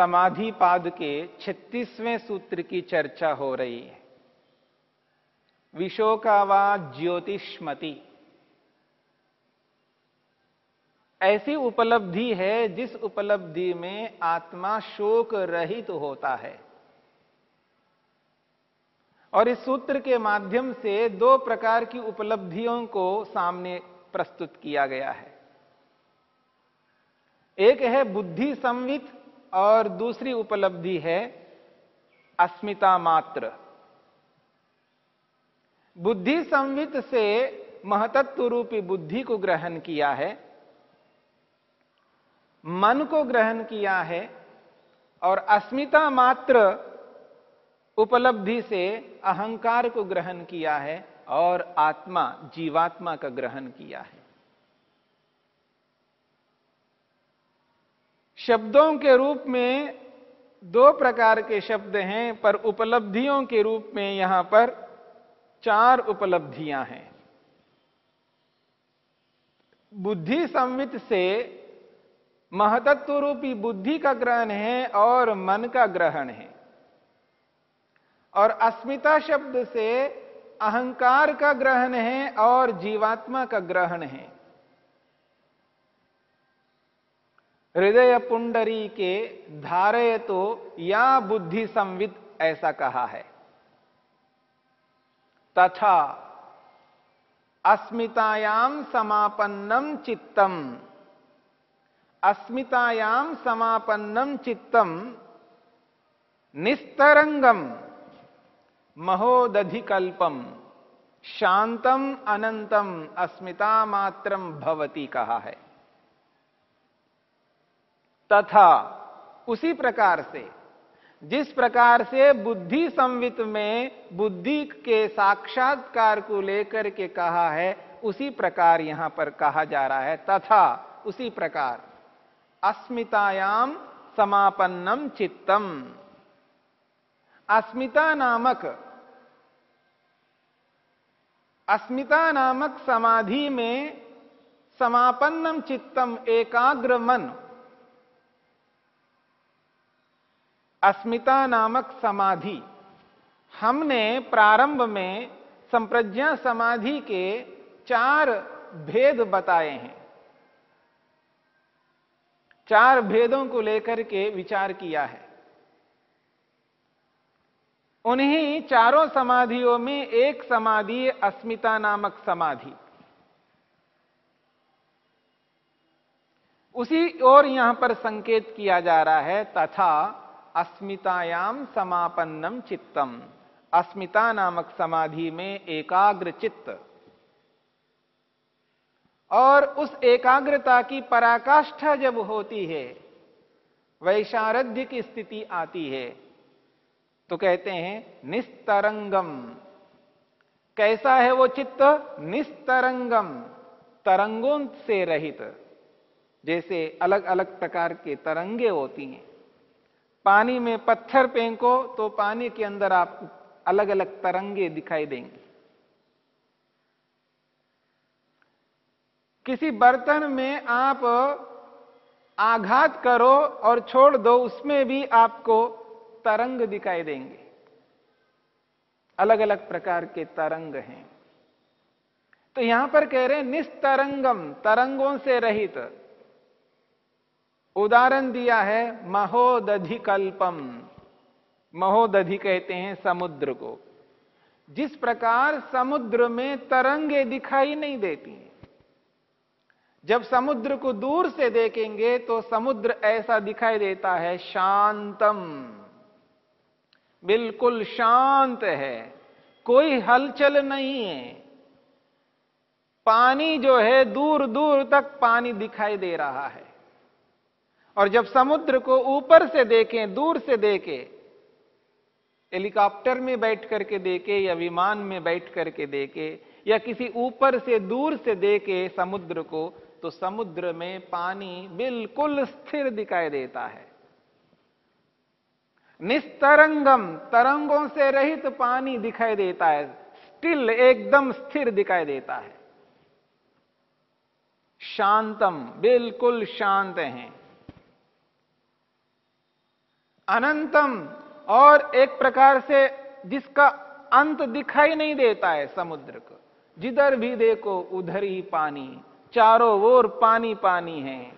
समाधि पाद के 36वें सूत्र की चर्चा हो रही है। विशोकावा ज्योतिष्मति। ऐसी उपलब्धि है जिस उपलब्धि में आत्मा शोक रहित तो होता है। और इस सूत्र के माध्यम से दो प्रकार की उपलब्धियों को सामने प्रस्तुत किया गया है। एक है बुद्धि संवित और दूसरी उपलब्धि है अस्मिता मात्र। बुद्धि संवित से महतत्व रूपी बुद्धि को ग्रहण किया है, मन को ग्रहण किया है और अस्मिता मात्र उपलब्धि से अहंकार को ग्रहण किया है और आत्मा, जीवात्मा का ग्रहण किया है। शब्दों के रूप में दो प्रकार के शब्द हैं, पर उपलब्धियों के रूप में यहाँ पर चार उपलब्धियाँ हैं। बुद्धि संवित से महतत्व रूपी बुद्धि का ग्रहण है और मन का ग्रहण है। और अस्मिता शब्द से अहंकार का ग्रहण है और जीवात्मा का ग्रहण है। हृदय पुंडरी के धारय तो या बुद्धि संविद ऐसा कहा है। तथा अस्मितायाम समापन्नम चित्तम। अस्मितायाम समापन्नम चित्तम निस्तरंगम महोदधिकल्पम शांतम अनंतम अस्मिता मात्रम भवती कहा है। तथा उसी प्रकार से, जिस प्रकार से बुद्धि संवित में बुद्धि के साक्षात्कार को लेकर के कहा है, उसी प्रकार यहाँ पर कहा जा रहा है, तथा उसी प्रकार अस्मितायाम समापन्नम चित्तम। अस्मिता नामक अस्मिता नामक समाधि में समापन्नम चित्तम एकाग्र मन अस्मिता नामक समाधि। हमने प्रारंभ में संप्रज्ञा समाधि के चार भेद बताए हैं। चार भेदों को लेकर के विचार किया है। उन्हीं चारों समाधियों में एक समाधि अस्मिता नामक समाधि। उसी ओर यहाँ पर संकेत किया जा रहा है तथा अस्मितायाम समापन्नम चित्तम। अस्मिता नामक समाधि में एकाग्र चित्त। और उस एकाग्रता की पराकाष्ठा जब होती है, वैशारध्य की स्थिति आती है तो कहते हैं, निस्तरंगम। कैसा है वो चित्त? निस्तरंगम, तरंगों से रहित। जैसे अलग अलग प्रकार के तरंगे होती हैं। पानी में पत्थर फेंको तो पानी के अंदर आपको अलग अलग तरंगे दिखाई देंगे। किसी बर्तन में आप आघात करो और छोड़ दो, उसमें भी आपको तरंग दिखाई देंगे। अलग अलग प्रकार के तरंग हैं। तो यहाँ पर कह रहे हैं निस्तरंगम, तरंगों से रहित। उदाहरण दिया है महोदधि कल्पम महोदधि कहते हैं समुद्र को। जिस प्रकार समुद्र में तरंगे दिखाई नहीं देती जब समुद्र को दूर से देखेंगे तो समुद्र ऐसा दिखाई देता है शांतम। बिल्कुल शांत है। कोई हलचल नहीं है। पानी जो है दूर दूर तक पानी दिखाई दे रहा है। और जब समुद्र को ऊपर से देखें, दूर से देखें, हेलीकॉप्टर में बैठ करके देखे या विमान में बैठ करके देखे या किसी ऊपर से दूर से देखे समुद्र को तो समुद्र में पानी बिल्कुल स्थिर दिखाई देता है। निस्तरंगम, तरंगों से रहित पानी दिखाई देता है, स्टिल एकदम स्थिर दिखाई देता है। शांतम, बिल्कुल शांत हैं। अनंतम और एक प्रकार से जिसका अंत दिखाई नहीं देता है समुद्र को। जिधर भी देखो, उधर ही पानी। चारों ओर पानी पानी है।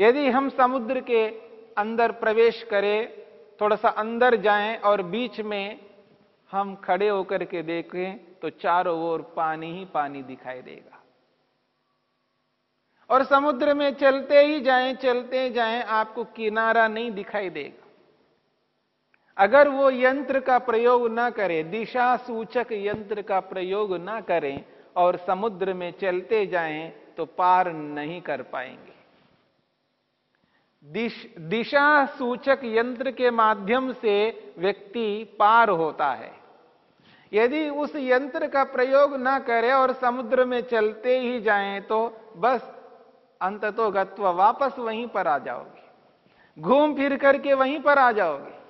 यदि हम समुद्र के अंदर प्रवेश करें, थोड़ा सा अंदर जाएँ और बीच में हम खड़े होकर के देखें तो चारों ओर पानी ही पानी दिखाई देगा। और समुद्र में चलते ही जाएँ, चलते जाएँ, आपको किनारा नहीं दिखाई देगा। अगर वो यंत्र का प्रयोग ना करें दिशा सूचक यंत्र का प्रयोग ना करें और समुद्र में चलते जाएँ तो पार नहीं कर पाएँगे। दिश, दिशा सूचक यंत्र के माध्यम से व्यक्ति पार होता है। यदि उस यंत्र का प्रयोग ना करें और समुद्र में चलते ही जाएँ तो बस अंत तो गत्व वापस वहीं पर आ जाओगे। घूम फिर करके वहीं पर आ जाओगे।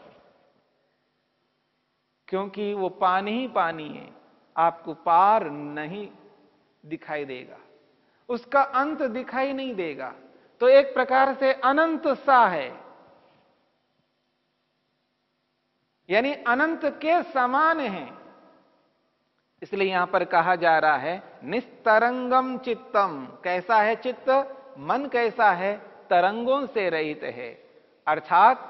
क्योंकि वो पानी ही पानी है, आपको पार नहीं दिखाई देगा। उसका अंत दिखाई नहीं देगा। तो एक प्रकार से अनंत सा है। यानी अनंत के समान है। इसलिए यहाँ पर कहा जा रहा है, निस्तरंगम चित्तम। कैसा है चित्त? मन कैसा है? तरंगों से रहित है। अर्थात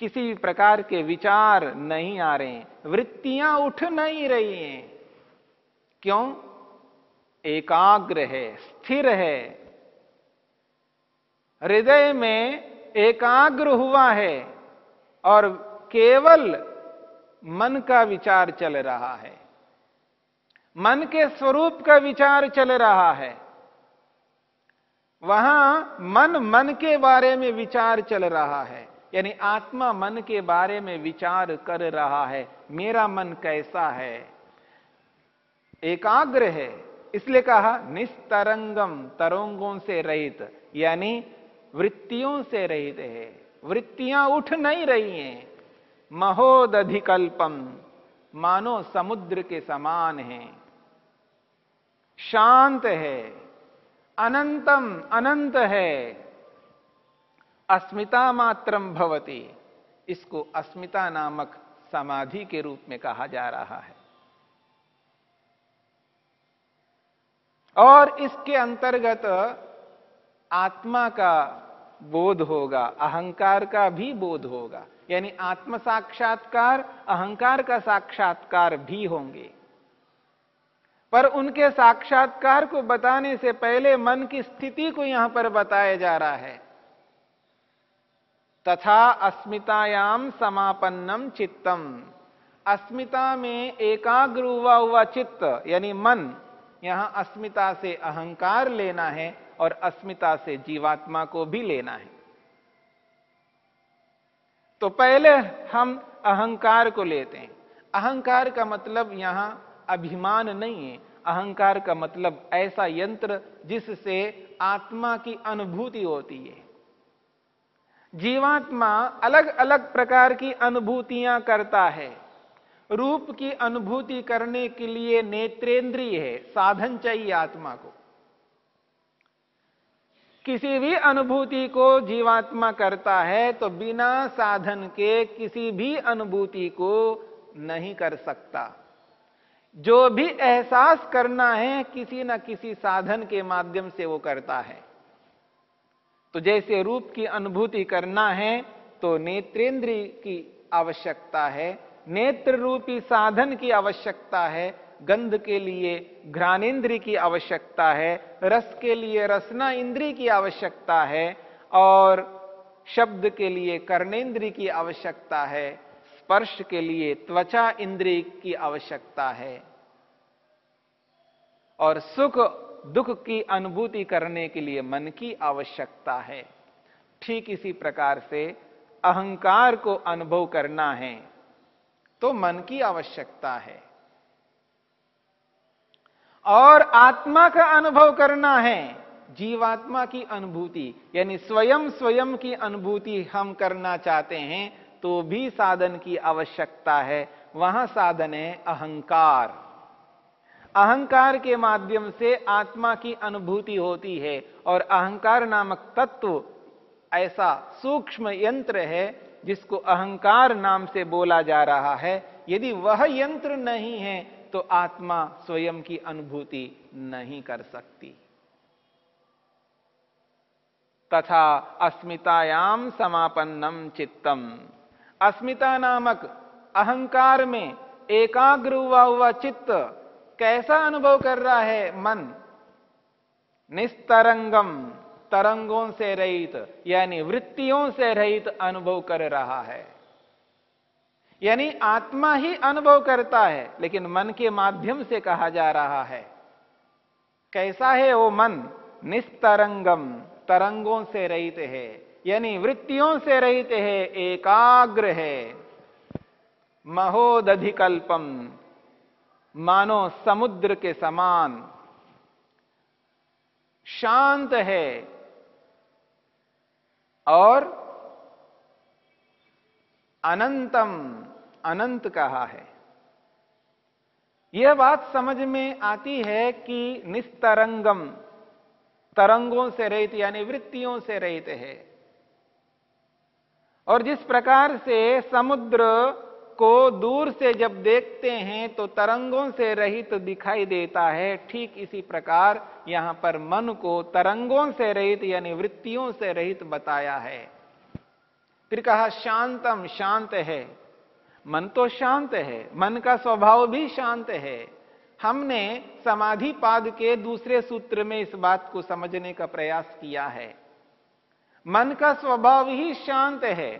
किसी प्रकार के विचार नहीं आ रहे हैं। वृत्तियाँ उठ नहीं रही हैं। क्यों? एकाग्र है, स्थिर है। हृदय में एकाग्र हुआ है और केवल मन का विचार चल रहा है। मन के स्वरूप का विचार चल रहा है। वहाँ मन मन के बारे में विचार चल रहा है। यानी आत्मा मन के बारे में विचार कर रहा है, मेरा मन कैसा है? एकाग्र है, इसलिए कहा निस्तरंगम, तरंगों से रहित, यानी वृत्तियों से रहित है। वृत्तियाँ उठ नहीं रही हैं, महोदधिकल्पम, मानो समुद्र के समान है। शांत है, अनंतम अनंत है अस्मिता मात्रम भवती। इसको अस्मिता नामक समाधि के रूप में कहा जा रहा है। और इसके अंतर्गत आत्मा का बोध होगा, अहंकार का भी बोध होगा। यानी आत्म साक्षात्कार अहंकार का साक्षात्कार भी होंगे। पर उनके साक्षात्कार को बताने से पहले मन की स्थिति को यहाँ पर बताया जा रहा है। तथा अस्मितायाम समापन्नम चित्तम। अस्मिता में एकाग्र हुआ हुआ चित्त, यानी मन, यहाँ अस्मिता से अहंकार लेना है और अस्मिता से जीवात्मा को भी लेना है। तो पहले हम अहंकार को लेते हैं। अहंकार का मतलब यहाँ अभिमान नहीं है। अहंकार का मतलब ऐसा यंत्र जिससे आत्मा की अनुभूति होती है। जीवात्मा अलग अलग प्रकार की अनुभूतियाँ करता है। रूप की अनुभूति करने के लिए नेत्रेंद्रीय है, साधन चाहिए आत्मा को। किसी भी अनुभूति को जीवात्मा करता है तो बिना साधन के किसी भी अनुभूति को नहीं कर सकता। जो भी एहसास करना है, किसी न किसी साधन के माध्यम से वो करता है। तो जैसे रूप की अनुभूति करना है तो नेत्रेंद्र की आवश्यकता है। नेत्र रूपी साधन की आवश्यकता है, गंध के लिए घ्राणेन्द्री की आवश्यकता है, रस के लिए रसना इंद्री की आवश्यकता है, और शब्द के लिए कर्णेन्द्री की आवश्यकता है, स्पर्श के लिए त्वचा इंद्री की आवश्यकता है। और सुख दुख की अनुभूति करने के लिए मन की आवश्यकता है। ठीक इसी प्रकार से अहंकार को अनुभव करना है तो मन की आवश्यकता है। और आत्मा का अनुभव करना है, जीवात्मा की अनुभूति, यानी स्वयं स्वयं की अनुभूति हम करना चाहते हैं तो भी साधन की आवश्यकता है। वहाँ साधन है अहंकार। अहंकार के माध्यम से आत्मा की अनुभूति होती है और अहंकार नामक तत्व ऐसा सूक्ष्म यंत्र है जिसको अहंकार नाम से बोला जा रहा है। यदि वह यंत्र नहीं है तो आत्मा स्वयं की अनुभूति नहीं कर सकती। तथा अस्मितायाम समापन्नम चित्तम। अस्मिता नामक अहंकार में एकाग्र हुआ हुआ चित्त कैसा अनुभव कर रहा है? मन। निस्तरंगम, तरंगों से रहित, यानी वृत्तियों से रहित अनुभव कर रहा है। यानी आत्मा ही अनुभव करता है, लेकिन मन के माध्यम से कहा जा रहा है। कैसा है वो मन? निस्तरंगम, तरंगों से रहित है, यानी वृत्तियों से रहित है, एकाग्र है। महोदधिकल्पम। मानो समुद्र के समान। शांत है। और अनंतम, अनंत कहा है? यह बात समझ में आती है कि निस्तरंगम, तरंगों से रहित यानी वृत्तियों से रहित है। और जिस प्रकार से समुद्र को दूर से जब देखते हैं तो तरंगों से रहित तो दिखाई देता है। ठीक इसी प्रकार यहाँ पर मन को तरंगों से रहित यानी वृत्तियों से रहित बताया है। फिर कहा, शांतम शांत है। मन तो शांत है, मन का स्वभाव भी शांत है। हमने समाधि पाद के दूसरे सूत्र में इस बात को समझने का प्रयास किया है। मन का स्वभाव ही शांत है,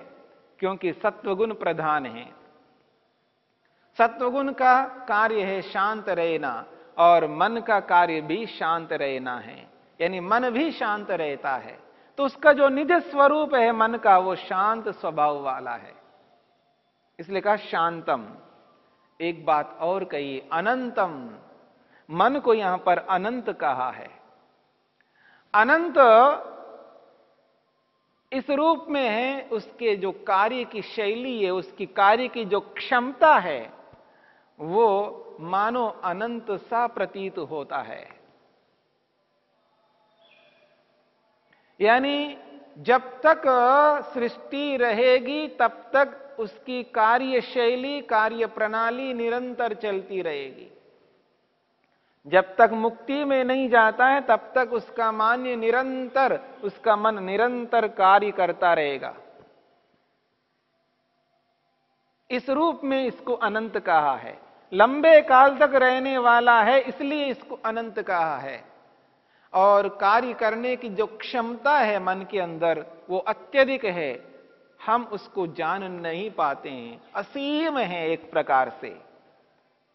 क्योंकि सत्वगुण प्रधान है। सत्वगुण का कार्य है शांत रहना और मन का कार्य भी शांत रहना है। यानी मन भी शांत रहता है। तो उसका जो निज स्वरूप है मन का, वो शांत स्वभाव वाला है। इसलिए कहा शांतम। एक बात और कही, अनंतम। मन को यहाँ पर अनंत कहा है। अनंत इस रूप में है, उसके जो कार्य की शैली है, उसकी कार्य की जो क्षमता है वो मानो अनंत सा प्रतीत होता है। यानी जब तक सृष्टि रहेगी, तब तक उसकी कार्य शैली कार्य प्रणाली निरंतर चलती रहेगी। जब तक मुक्ति में नहीं जाता है, तब तक उसका मान्य निरंतर, उसका मन निरंतर कार्य करता रहेगा। इस रूप में इसको अनंत कहा है। लंबे काल तक रहने वाला है, इसलिए इसको अनंत कहा है। और कार्य करने की जो क्षमता है मन के अंदर, वो अत्यधिक है। हम उसको जान नहीं पाते हैं। असीम है एक प्रकार से।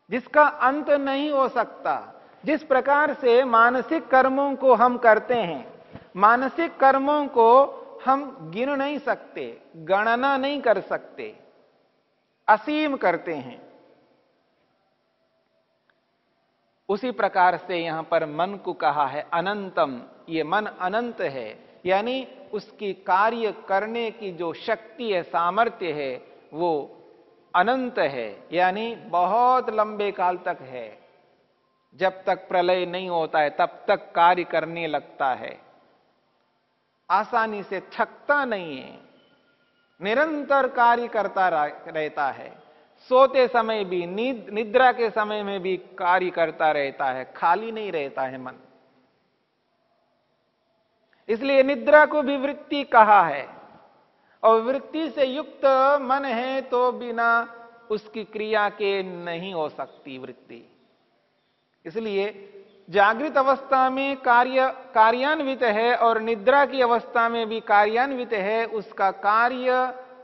जिसका अंत नहीं हो सकता। जिस प्रकार से मानसिक कर्मों को हम करते हैं, मानसिक कर्मों को हम गिन नहीं सकते, गणना नहीं कर सकते। असीम करते हैं। उसी प्रकार से यहाँ पर मन को कहा है अनंतम। ये मन अनंत है, यानी उसकी कार्य करने की जो शक्ति है, सामर्थ्य है, वो अनंत है, यानी बहुत लंबे काल तक है। जब तक प्रलय नहीं होता है, तब तक कार्य करने लगता है। आसानी से थकता नहीं है, निरंतर कार्य करता रहता है। सोते समय भी, नींद, निद्रा के समय में भी कार्य करता रहता है, खाली नहीं रहता है मन। इसलिए निद्रा को भी वृत्ति कहा है। और वृत्ति से युक्त मन है तो बिना उसकी क्रिया के नहीं हो सकती वृत्ति। इसलिए जागृत अवस्था में कार्य, कार्यान्वित है और निद्रा की अवस्था में भी कार्यान्वित है, उसका कार्य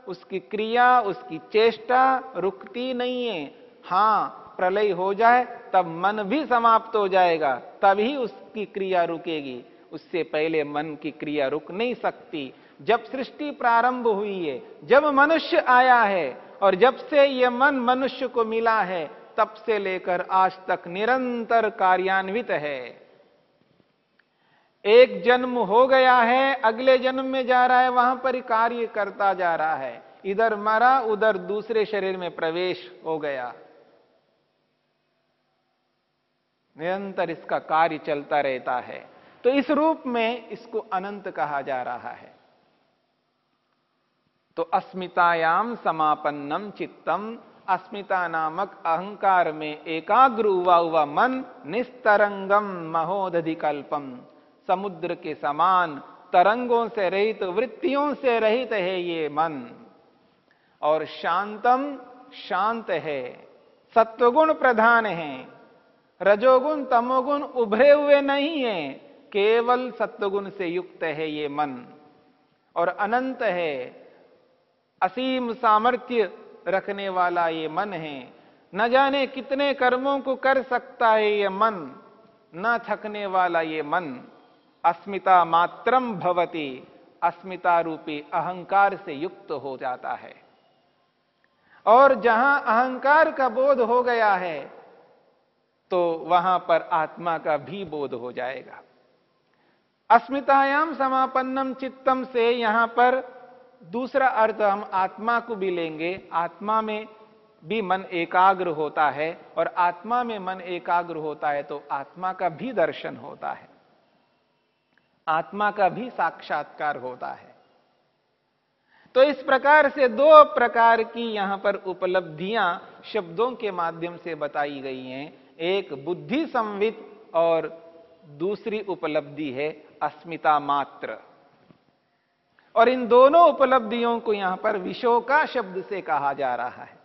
उसकी क्रिया, उसकी चेष्टा रुकती नहीं है। हाँ, प्रलय हो जाए, तब मन भी समाप्त हो जाएगा, तभी उसकी क्रिया रुकेगी। उससे पहले मन की क्रिया रुक नहीं सकती। जब सृष्टि प्रारंभ हुई है, जब मनुष्य आया है, और जब से यह मन मनुष्य को मिला है, तब से लेकर आज तक निरंतर कार्यान्वित है। एक जन्म हो गया है, अगले जन्म में जा रहा है, वहाँ पर कार्य करता जा रहा है। इधर मरा, उधर दूसरे शरीर में प्रवेश हो गया। निरंतर इसका कार्य चलता रहता है। तो इस रूप में इसको अनंत कहा जा रहा है। तो अस्मितायाम समापन्नम चित्तम, अस्मिता नामक अहंकार में एकाग्र हुआ हुआ मन निस्तरंगम महोदधिकल्पम। समुद्र के समान, तरंगों से रहित, वृत्तियों से रहित है ये मन। और शांतम शांत है, सत्वगुण प्रधान है, रजोगुण तमोगुण उभरे हुए नहीं है, केवल सत्वगुण से युक्त है ये मन। और अनंत है, असीम सामर्थ्य रखने वाला ये मन है। न जाने कितने कर्मों को कर सकता है ये मन, न थकने वाला ये मन। अस्मिता मात्रम भवती। अस्मिता रूपी अहंकार से युक्त हो जाता है। और जहाँ अहंकार का बोध हो गया है तो वहाँ पर आत्मा का भी बोध हो जाएगा। अस्मितायाम समापन्नम चित्तम से यहाँ पर दूसरा अर्थ हम आत्मा को भी लेंगे। आत्मा में भी मन एकाग्र होता है, और आत्मा में मन एकाग्र होता है तो आत्मा का भी दर्शन होता है। आत्मा का भी साक्षात्कार होता है। तो इस प्रकार से दो प्रकार की यहाँ पर उपलब्धियाँ शब्दों के माध्यम से बताई गई हैं। एक बुद्धि संवित और दूसरी उपलब्धि है अस्मिता मात्र। और इन दोनों उपलब्धियों को यहाँ पर विशोका शब्द से कहा जा रहा है।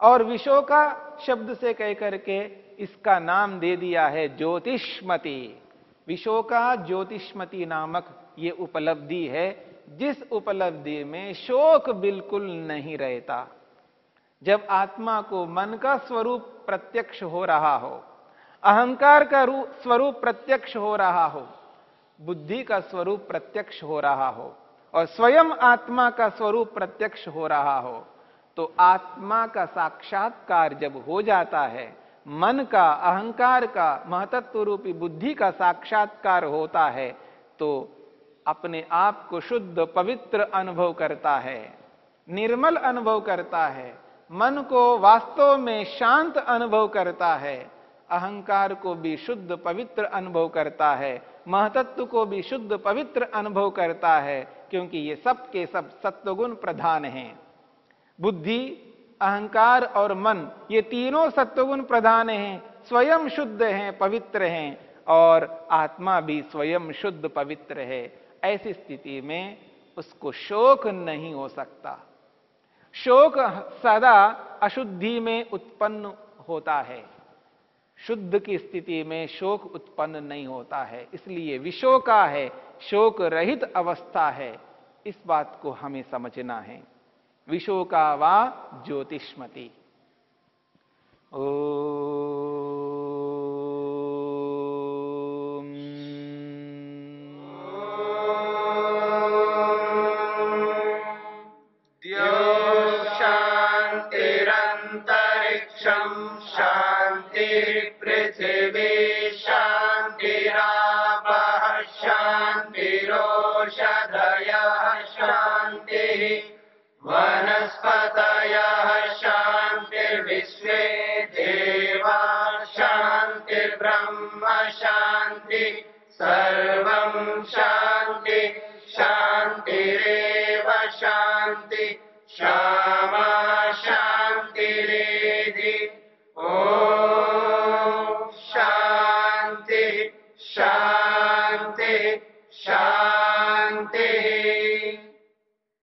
और विशोका शब्द से कहकर के इसका नाम दे दिया है ज्योतिष्मति। विशोका ज्योतिष्मति नामक ये उपलब्धि है, जिस उपलब्धि में शोक बिल्कुल नहीं रहता। जब आत्मा को मन का स्वरूप प्रत्यक्ष हो रहा हो, अहंकार का रूप स्वरूप प्रत्यक्ष हो रहा हो, बुद्धि का स्वरूप प्रत्यक्ष हो रहा हो, और स्वयं आत्मा का स्वरूप प्रत्यक्ष हो रहा हो तो आत्मा का साक्षात्कार जब हो जाता है मन का, अहंकार का, महतत्व रूपी बुद्धि का साक्षात्कार होता है तो अपने आप को शुद्ध, पवित्र अनुभव करता है, निर्मल अनुभव करता है, मन को वास्तव में शांत अनुभव करता है, अहंकार को भी शुद्ध, पवित्र अनुभव करता है, महतत्व को भी शुद्ध, पवित्र अनुभव करता है, क्योंकि ये सब के सब सत्वगुण प्रधान हैं। बुद्धि अहंकार और मन, ये तीनों सत्वगुण प्रधान हैं, स्वयं शुद्ध हैं, पवित्र हैं, और आत्मा भी स्वयं शुद्ध पवित्र है। ऐसी स्थिति में उसको शोक नहीं हो सकता। शोक सदा अशुद्धि में उत्पन्न होता है। शुद्ध की स्थिति में शोक उत्पन्न नहीं होता है। इसलिए विशोका है, शोक रहित अवस्था है। इस बात को हमें समझना है। विशोका वा ज्योतिष्मति। ओ